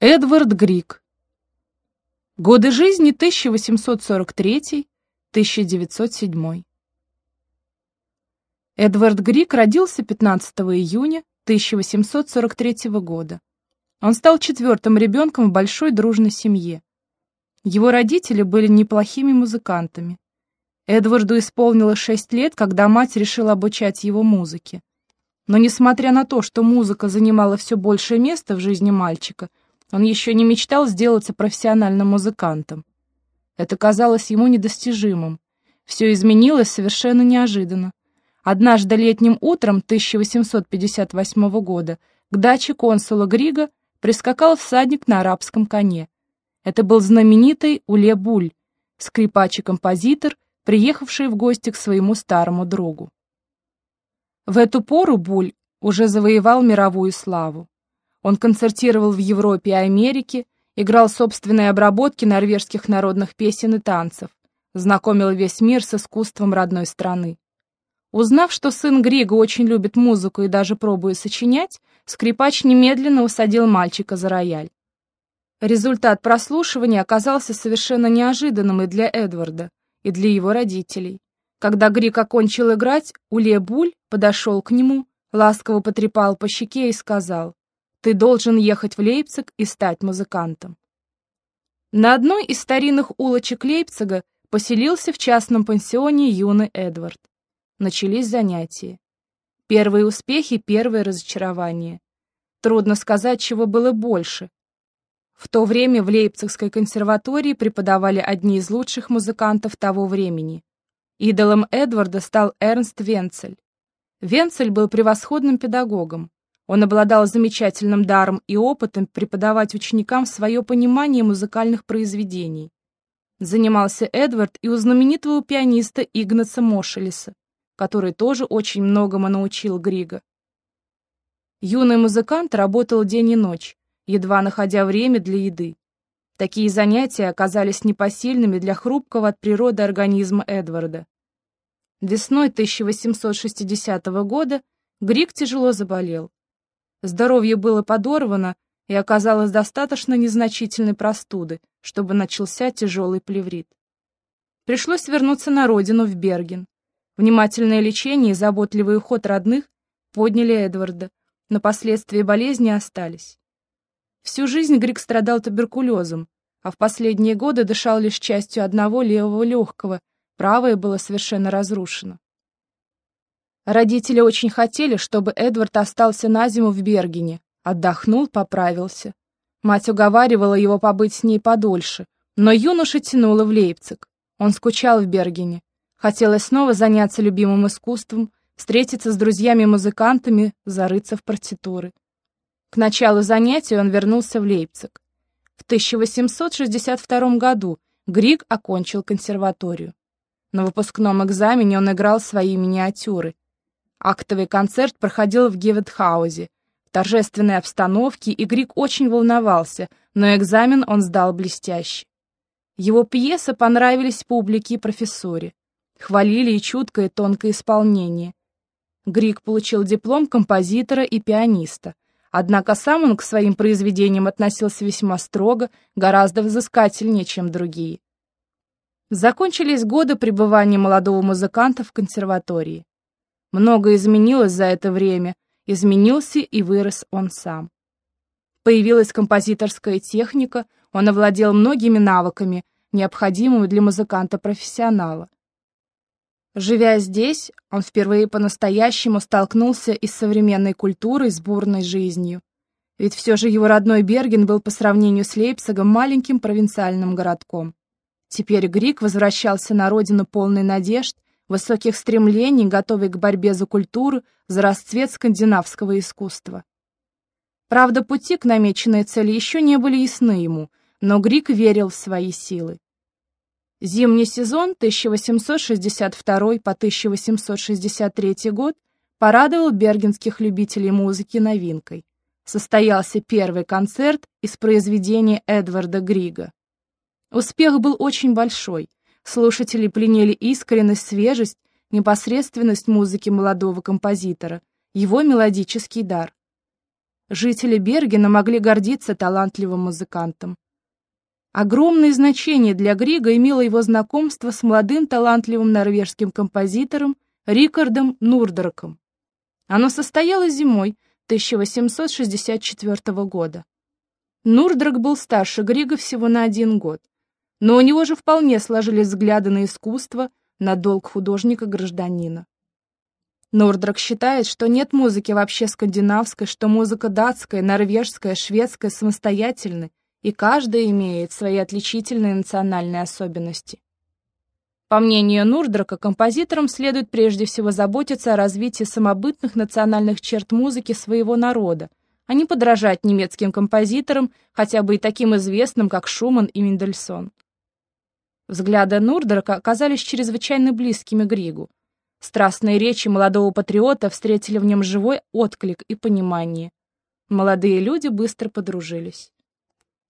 Эдвард Грик. Годы жизни 1843-1907. Эдвард Грик родился 15 июня 1843 года. Он стал четвертым ребенком в большой дружной семье. Его родители были неплохими музыкантами. Эдварду исполнилось 6 лет, когда мать решила обучать его музыке. Но несмотря на то, что музыка занимала все большее место в жизни мальчика, он еще не мечтал сделаться профессиональным музыкантом. Это казалось ему недостижимым. Все изменилось совершенно неожиданно. Однажды летним утром 1858 года к даче консула Грига прискакал всадник на арабском коне. Это был знаменитый Уле Буль, скрипач и композитор, приехавший в гости к своему старому другу. В эту пору Буль уже завоевал мировую славу. Он концертировал в Европе и Америке, играл собственные обработки норвежских народных песен и танцев, знакомил весь мир с искусством родной страны. Узнав, что сын Грига очень любит музыку и даже пробует сочинять, скрипач немедленно усадил мальчика за рояль. Результат прослушивания оказался совершенно неожиданным и для Эдварда, и для его родителей. Когда Григ окончил играть, Уле Буль подошел к нему, ласково потрепал по щеке и сказал, ты должен ехать в Лейпциг и стать музыкантом. На одной из старинных улочек Лейпцига поселился в частном пансионе юный Эдвард. Начались занятия. Первые успехи, первые разочарования. Трудно сказать, чего было больше. В то время в Лейпцигской консерватории преподавали одни из лучших музыкантов того времени. Идолом Эдварда стал Эрнст Венцель. Венцель был превосходным педагогом. Он обладал замечательным даром и опытом преподавать ученикам свое понимание музыкальных произведений. Занимался Эдвард и у знаменитого пианиста Игнаца Мошелеса, который тоже очень многому научил Грига. Юный музыкант работал день и ночь, едва находя время для еды. Такие занятия оказались непосильными для хрупкого от природы организма Эдварда. Весной 1860 года Григ тяжело заболел. Здоровье было подорвано, и оказалось достаточно незначительной простуды, чтобы начался тяжелый плеврит. Пришлось вернуться на родину, в Берген. Внимательное лечение и заботливый уход родных подняли Эдварда, но последствия болезни остались. Всю жизнь Грик страдал туберкулезом, а в последние годы дышал лишь частью одного левого легкого, правое было совершенно разрушено. Родители очень хотели, чтобы Эдвард остался на зиму в Бергене, отдохнул, поправился. Мать уговаривала его побыть с ней подольше, но юноша тянуло в Лейпциг. Он скучал в Бергене. Хотелось снова заняться любимым искусством, встретиться с друзьями-музыкантами, зарыться в партитуры. К началу занятий он вернулся в Лейпциг. В 1862 году Григ окончил консерваторию. На выпускном экзамене он играл свои миниатюры, Актовый концерт проходил в Геветхаузе. В торжественной обстановке, и Грик очень волновался, но экзамен он сдал блестяще. Его пьесы понравились публике и профессоре. Хвалили и чуткое и тонкое исполнение. Грик получил диплом композитора и пианиста. Однако сам он к своим произведениям относился весьма строго, гораздо взыскательнее, чем другие. Закончились годы пребывания молодого музыканта в консерватории. Много изменилось за это время, изменился и вырос он сам. Появилась композиторская техника, он овладел многими навыками, необходимыми для музыканта-профессионала. Живя здесь, он впервые по-настоящему столкнулся и с современной культурой, с бурной жизнью. Ведь все же его родной Берген был по сравнению с Лейпцигом маленьким провинциальным городком. Теперь Грик возвращался на родину полный надежд высоких стремлений, готовый к борьбе за культуру, за расцвет скандинавского искусства. Правда, пути к намеченной цели еще не были ясны ему, но Грик верил в свои силы. Зимний сезон 1862 по 1863 год порадовал бергенских любителей музыки новинкой. Состоялся первый концерт из произведения Эдварда Грига. Успех был очень большой. Слушатели пленили искренность, свежесть, непосредственность музыки молодого композитора, его мелодический дар. жители Бергена могли гордиться талантливым музыкантом. Огромное значение для Грига имело его знакомство с молодым талантливым норвежским композитором Рикардом Нурдраком. Оно состоялось зимой 1864 года. Нурдрак был старше Грига всего на один год, но у него же вполне сложились взгляды на искусство, на долг художника-гражданина. Нурдрак считает, что нет музыки вообще скандинавской, что музыка датская, норвежская, шведская самостоятельны, и каждая имеет свои отличительные национальные особенности. По мнению Нурдрака, композиторам следует прежде всего заботиться о развитии самобытных национальных черт музыки своего народа, а не подражать немецким композиторам, хотя бы и таким известным, как Шуман и Мендельсон. Взгляды Нурдрака оказались чрезвычайно близкими Григу. Страстные речи молодого патриота встретили в нем живой отклик и понимание. Молодые люди быстро подружились.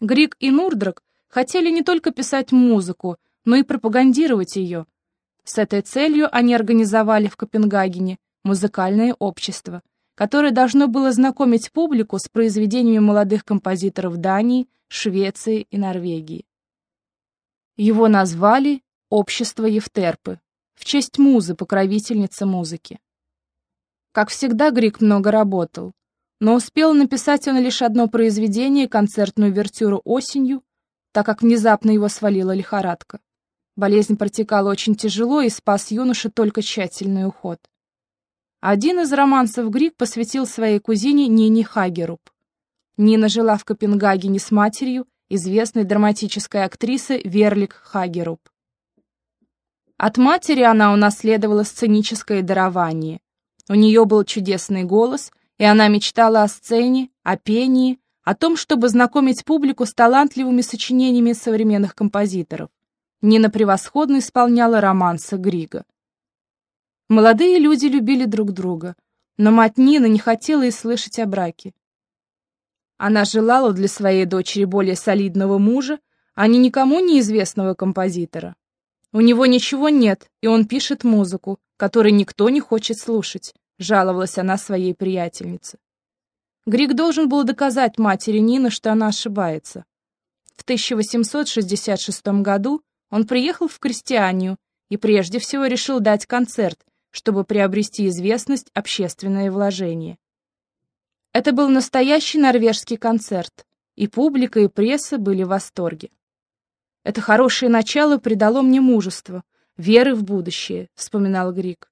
Григ и Нурдрак хотели не только писать музыку, но и пропагандировать ее. С этой целью они организовали в Копенгагене музыкальное общество, которое должно было знакомить публику с произведениями молодых композиторов Дании, Швеции и Норвегии. Его назвали «Общество Евтерпы» в честь музы, покровительницы музыки. Как всегда, Грик много работал, но успел написать он лишь одно произведение, концертную вертюру осенью, так как внезапно его свалила лихорадка. Болезнь протекала очень тяжело, и спас юноше только тщательный уход. Один из романсов Грик посвятил своей кузине Нине Хагеруб. Нина жила в Копенгагене с матерью, известной драматической актрисы Верлик Хагеруб. От матери она унаследовала сценическое дарование. У нее был чудесный голос, и она мечтала о сцене, о пении, о том, чтобы знакомить публику с талантливыми сочинениями современных композиторов. Нина превосходно исполняла романсы Грига. Молодые люди любили друг друга, но мать Нины не хотела и слышать о браке. Она желала для своей дочери более солидного мужа, а не никому неизвестного композитора. У него ничего нет, и он пишет музыку, которой никто не хочет слушать, жаловалась она своей приятельнице. Григ должен был доказать матери Нины, что она ошибается. В 1866 году он приехал в Крестьянию и прежде всего решил дать концерт, чтобы приобрести известность, общественное вложение. Это был настоящий норвежский концерт, и публика, и пресса были в восторге. Это хорошее начало придало мне мужество, веры в будущее, вспоминал Григ.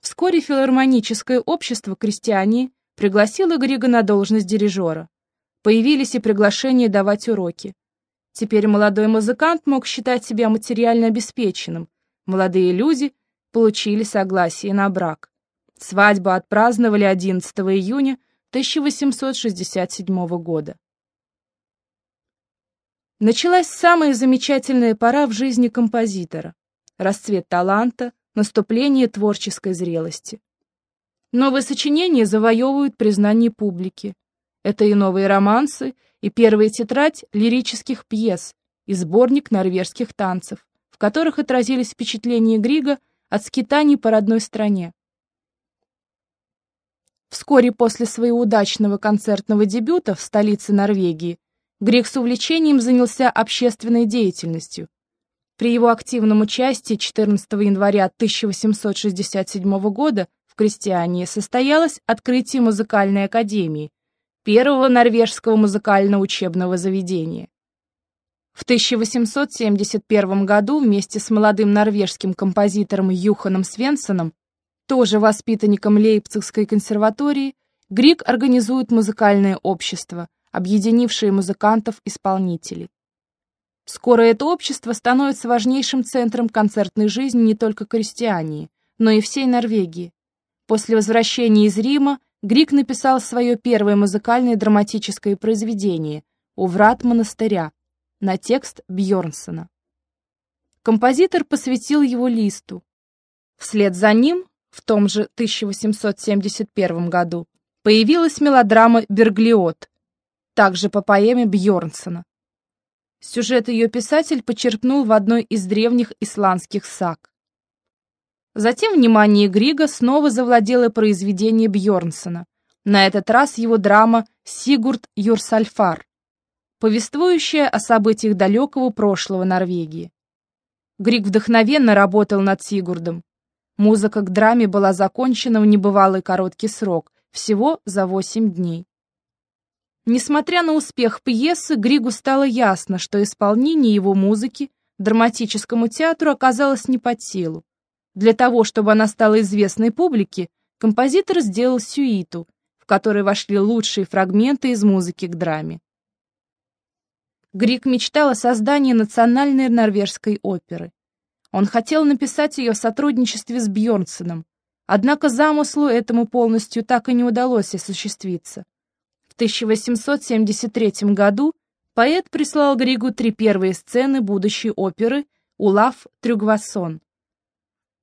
Вскоре филармоническое общество крестьяне пригласило Грига на должность дирижера. Появились и приглашения давать уроки. Теперь молодой музыкант мог считать себя материально обеспеченным. Молодые люди получили согласие на брак. Свадьбу отпраздновали 11 июня 1867 года. Началась самая замечательная пора в жизни композитора – расцвет таланта, наступление творческой зрелости. Новые сочинения завоевывают признание публики. Это и новые романсы, и первая тетрадь лирических пьес, и сборник норвежских танцев, в которых отразились впечатления Грига от скитаний по родной стране. Вскоре после своего удачного концертного дебюта в столице Норвегии Григ с увлечением занялся общественной деятельностью. При его активном участии 14 января 1867 года в Крестьянии состоялось открытие музыкальной академии, первого норвежского музыкального учебного заведения. В 1871 году вместе с молодым норвежским композитором Юханом Свенсоном тоже воспитанником Лейпцигской консерватории, Грик организует музыкальное общество, объединившее музыкантов-исполнителей. Скоро это общество становится важнейшим центром концертной жизни не только крестьяне, но и всей Норвегии. После возвращения из Рима Грик написал свое первое музыкальное драматическое произведение «У врат монастыря» на текст Бьорнсона. Композитор посвятил его листу. Вслед за ним в том же 1871 году появилась мелодрама «Берглиот», также по поэме Бьорнсона. Сюжет ее писатель почерпнул в одной из древних исландских саг. Затем внимание Грига снова завладело произведение Бьорнсона. На этот раз его драма Сигурд Юрсальфар, повествующая о событиях далекого прошлого Норвегии. Грик вдохновенно работал над Сигурдом. Музыка к драме была закончена в небывалый короткий срок, всего за восемь дней. Несмотря на успех пьесы, Григу стало ясно, что исполнение его музыки драматическому театру оказалось не под силу. Для того, чтобы она стала известной публике, композитор сделал сюиту, в которой вошли лучшие фрагменты из музыки к драме. Грик мечтал о создании национальной норвежской оперы. Он хотел написать ее в сотрудничестве с Бьернсоном, однако замыслу этому полностью так и не удалось осуществиться. 1873 году поэт прислал Григу три первые сцены будущей оперы «Улав Трюгвасон».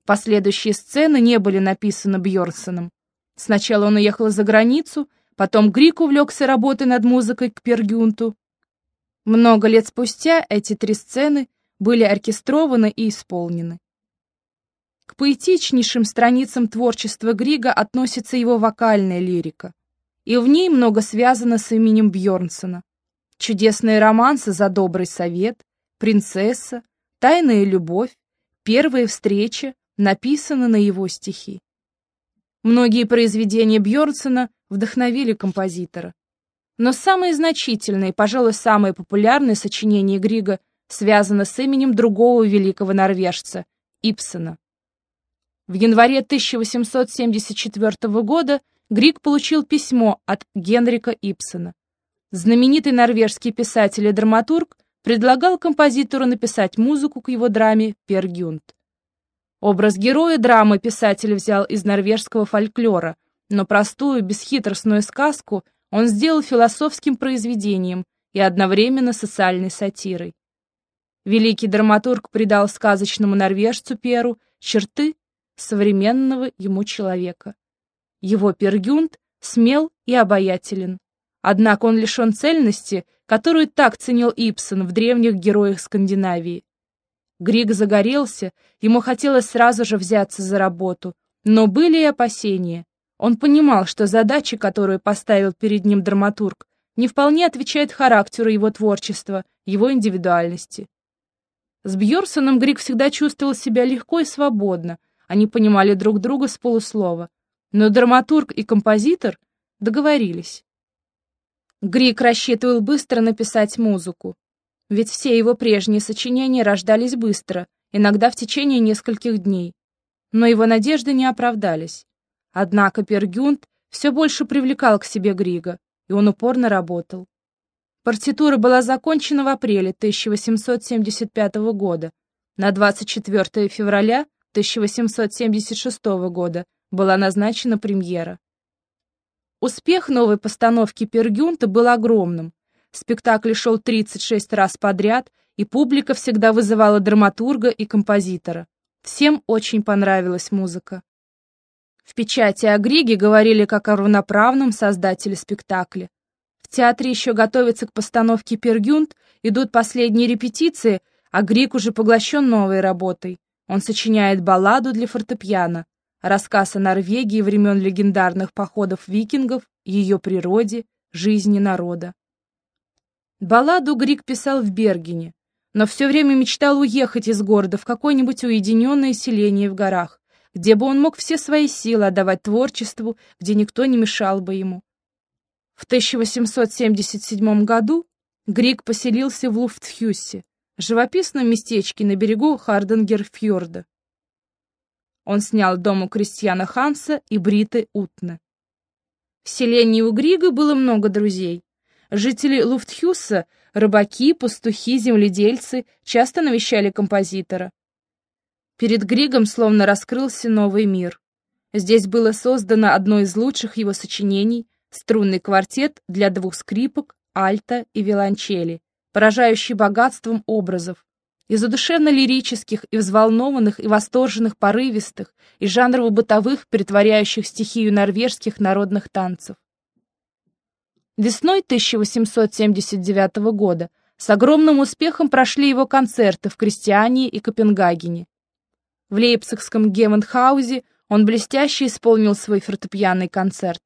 Последующие сцены не были написаны Бьорсоном. Сначала он уехал за границу, потом Грик увлекся работой над музыкой к Пергюнту. Много лет спустя эти три сцены были оркестрованы и исполнены. К поэтичнейшим страницам творчества Грига относится его вокальная лирика и в ней много связано с именем Бьорнсона. Чудесные романсы «За добрый совет», «Принцесса», «Тайная любовь», «Первая встреча» написаны на его стихи. Многие произведения Бьорнсона вдохновили композитора. Но самое значительное пожалуй, самое популярное сочинение Грига связано с именем другого великого норвежца – Ипсона. В январе 1874 года Григ получил письмо от Генрика Ипсона. Знаменитый норвежский писатель и драматург предлагал композитору написать музыку к его драме «Пергюнт». Образ героя драмы писатель взял из норвежского фольклора, но простую, бесхитростную сказку он сделал философским произведением и одновременно социальной сатирой. Великий драматург придал сказочному норвежцу Перу черты современного ему человека. Его Пергюнт смел и обаятелен. Однако он лишен цельности, которую так ценил Ипсон в древних героях Скандинавии. Григ загорелся, ему хотелось сразу же взяться за работу, но были и опасения. Он понимал, что задача, которую поставил перед ним драматург, не вполне отвечает характеру его творчества, его индивидуальности. С Бьорсоном Григ всегда чувствовал себя легко и свободно, они понимали друг друга с полуслова но драматург и композитор договорились. Грик рассчитывал быстро написать музыку, ведь все его прежние сочинения рождались быстро, иногда в течение нескольких дней. Но его надежды не оправдались. Однако Пергюнт все больше привлекал к себе Грига, и он упорно работал. Партитура была закончена в апреле 1875 года. На 24 февраля 1876 года была назначена премьера. Успех новой постановки Пергюнта был огромным. Спектакль шел 36 раз подряд, и публика всегда вызывала драматурга и композитора. Всем очень понравилась музыка. В печати о Григе говорили как о равноправном создателе спектакля. В театре еще готовятся к постановке Пергюнт, идут последние репетиции, а Григ уже поглощен новой работой. Он сочиняет балладу для фортепиано, Рассказ о Норвегии времен легендарных походов викингов, ее природе, жизни народа. Балладу Грик писал в Бергене, но все время мечтал уехать из города в какое-нибудь уединенное селение в горах, где бы он мог все свои силы отдавать творчеству, где никто не мешал бы ему. В 1877 году Грик поселился в Луфтхюссе, живописном местечке на берегу Харденгерфьорда. Он снял дом у крестьяна Ханса и Бриты Утны. В селении у Грига было много друзей. Жители Луфтхюса, рыбаки, пастухи, земледельцы часто навещали композитора. Перед Григом словно раскрылся новый мир. Здесь было создано одно из лучших его сочинений — струнный квартет для двух скрипок, альта и виолончели, поражающий богатством образов, и задушевно-лирических, и взволнованных, и восторженных, порывистых, и жанрово-бытовых, притворяющих стихию норвежских народных танцев. Весной 1879 года с огромным успехом прошли его концерты в Крестьяне и Копенгагене. В Лейпцигском Гевенхаузе он блестяще исполнил свой фортепианный концерт.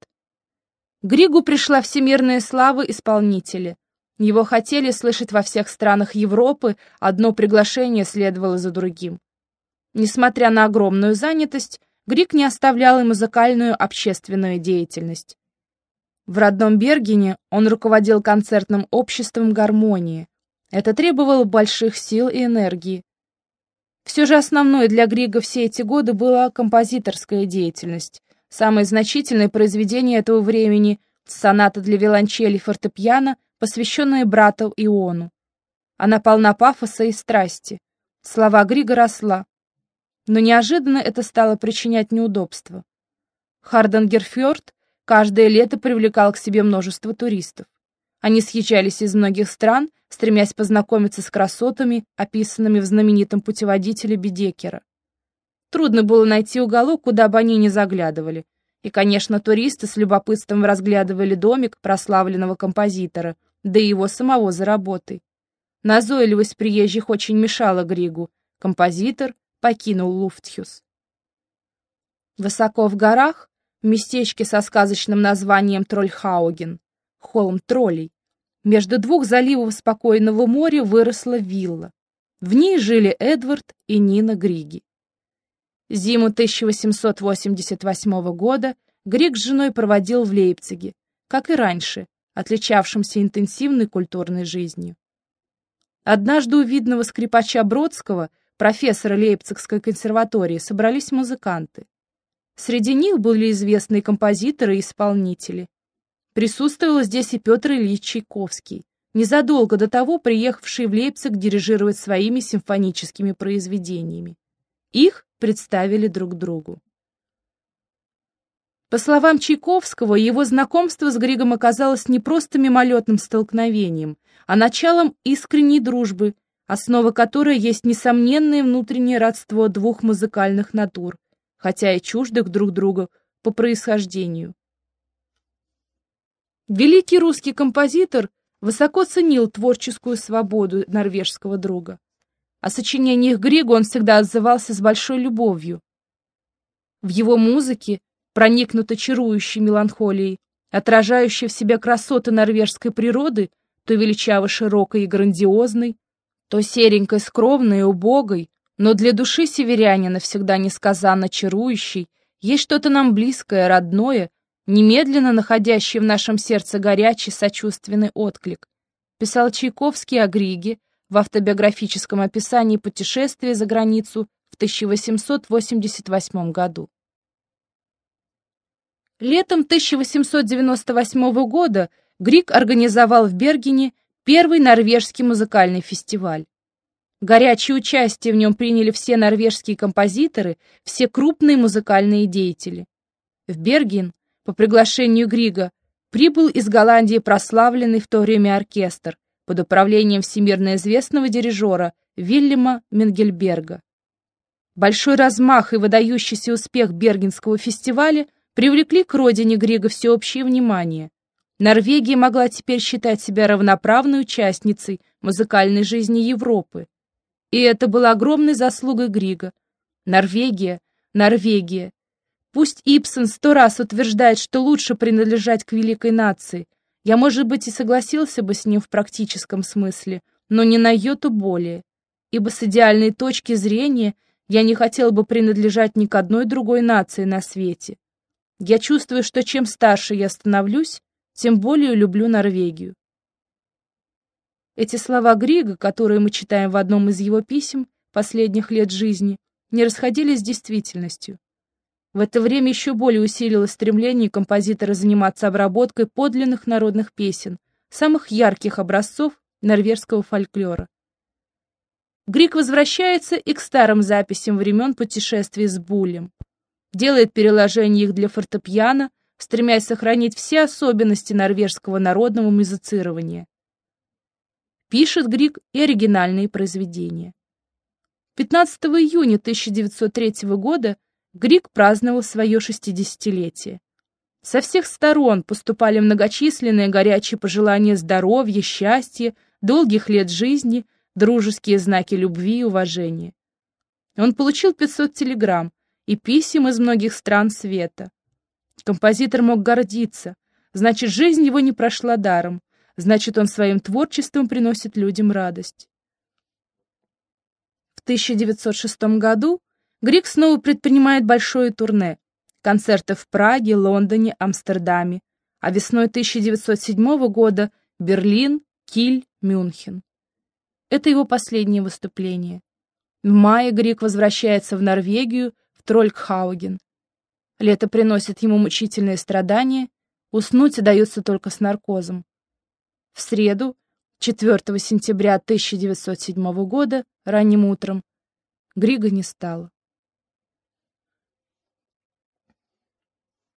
Григу пришла всемирная слава исполнителя. Его хотели слышать во всех странах Европы, одно приглашение следовало за другим. Несмотря на огромную занятость, Григ не оставлял и музыкальную общественную деятельность. В родном Бергене он руководил концертным обществом гармонии. Это требовало больших сил и энергии. Все же основной для Грига все эти годы была композиторская деятельность. Самое значительное произведение этого времени — соната для виолончели и фортепиано, посвященная брату Иону. Она полна пафоса и страсти. Слова Грига росла. Но неожиданно это стало причинять неудобства. Харденгерфьорд каждое лето привлекал к себе множество туристов. Они съезжались из многих стран, стремясь познакомиться с красотами, описанными в знаменитом путеводителе Бедекера. Трудно было найти уголок, куда бы они ни заглядывали. И, конечно, туристы с любопытством разглядывали домик прославленного композитора, да и его самого за работой. Назойливость приезжих очень мешала Григу. Композитор покинул Луфтхюс. Высоко в горах, в местечке со сказочным названием Трольхауген, холм троллей, между двух заливов спокойного моря выросла вилла. В ней жили Эдвард и Нина Григи. Зиму 1888 года Григ с женой проводил в Лейпциге, как и раньше, отличавшимся интенсивной культурной жизнью. Однажды у видного скрипача Бродского, профессора Лейпцигской консерватории, собрались музыканты. Среди них были известные композиторы и исполнители. Присутствовал здесь и Петр Ильич Чайковский, незадолго до того приехавший в Лейпциг дирижировать своими симфоническими произведениями. Их представили друг другу. По словам Чайковского, его знакомство с Григом оказалось не просто мимолетным столкновением, а началом искренней дружбы, основа которой есть несомненное внутреннее родство двух музыкальных натур, хотя и чуждых друг другу по происхождению. Великий русский композитор высоко ценил творческую свободу норвежского друга. О сочинениях Грига он всегда отзывался с большой любовью. В его музыке, проникнуто чарующей меланхолией, отражающей в себе красоты норвежской природы, то величаво широкой и грандиозной, то серенькой, скромной и убогой, но для души северянина всегда несказанно чарующей, есть что-то нам близкое, родное, немедленно находящее в нашем сердце горячий сочувственный отклик. Писал Чайковский о Григе, в автобиографическом описании путешествия за границу в 1888 году. Летом 1898 года Грик организовал в Бергене первый норвежский музыкальный фестиваль. Горячее участие в нем приняли все норвежские композиторы, все крупные музыкальные деятели. В Берген, по приглашению Грига, прибыл из Голландии прославленный в то время оркестр, под управлением всемирно известного дирижера Вильяма Менгельберга. Большой размах и выдающийся успех Бергенского фестиваля привлекли к родине Грига всеобщее внимание. Норвегия могла теперь считать себя равноправной участницей музыкальной жизни Европы. И это было огромной заслугой Грига. Норвегия, Норвегия. Пусть Ипсон сто раз утверждает, что лучше принадлежать к великой нации – я, может быть, и согласился бы с ним в практическом смысле, но не на йоту более, ибо с идеальной точки зрения я не хотел бы принадлежать ни к одной другой нации на свете. Я чувствую, что чем старше я становлюсь, тем более люблю Норвегию. Эти слова Грига, которые мы читаем в одном из его писем последних лет жизни, не расходились с действительностью. В это время еще более усилилось стремление композитора заниматься обработкой подлинных народных песен, самых ярких образцов норвежского фольклора. Грик возвращается и к старым записям времен путешествий с Булем. Делает переложение их для фортепиано, стремясь сохранить все особенности норвежского народного музицирования. Пишет Грик и оригинальные произведения. 15 июня 1903 года Грик праздновал свое шестидесятилетие. Со всех сторон поступали многочисленные горячие пожелания здоровья, счастья, долгих лет жизни, дружеские знаки любви и уважения. Он получил 500 телеграмм и писем из многих стран света. Композитор мог гордиться. значит, жизнь его не прошла даром, значит, он своим творчеством приносит людям радость. В 1906 году Грик снова предпринимает большое турне, концерты в Праге, Лондоне, Амстердаме, а весной 1907 года Берлин, Киль, Мюнхен. Это его последнее выступление. В мае Грик возвращается в Норвегию, в Тролькхауген. Лето приносит ему мучительные страдания, уснуть удается только с наркозом. В среду, 4 сентября 1907 года, ранним утром, Грига не стало.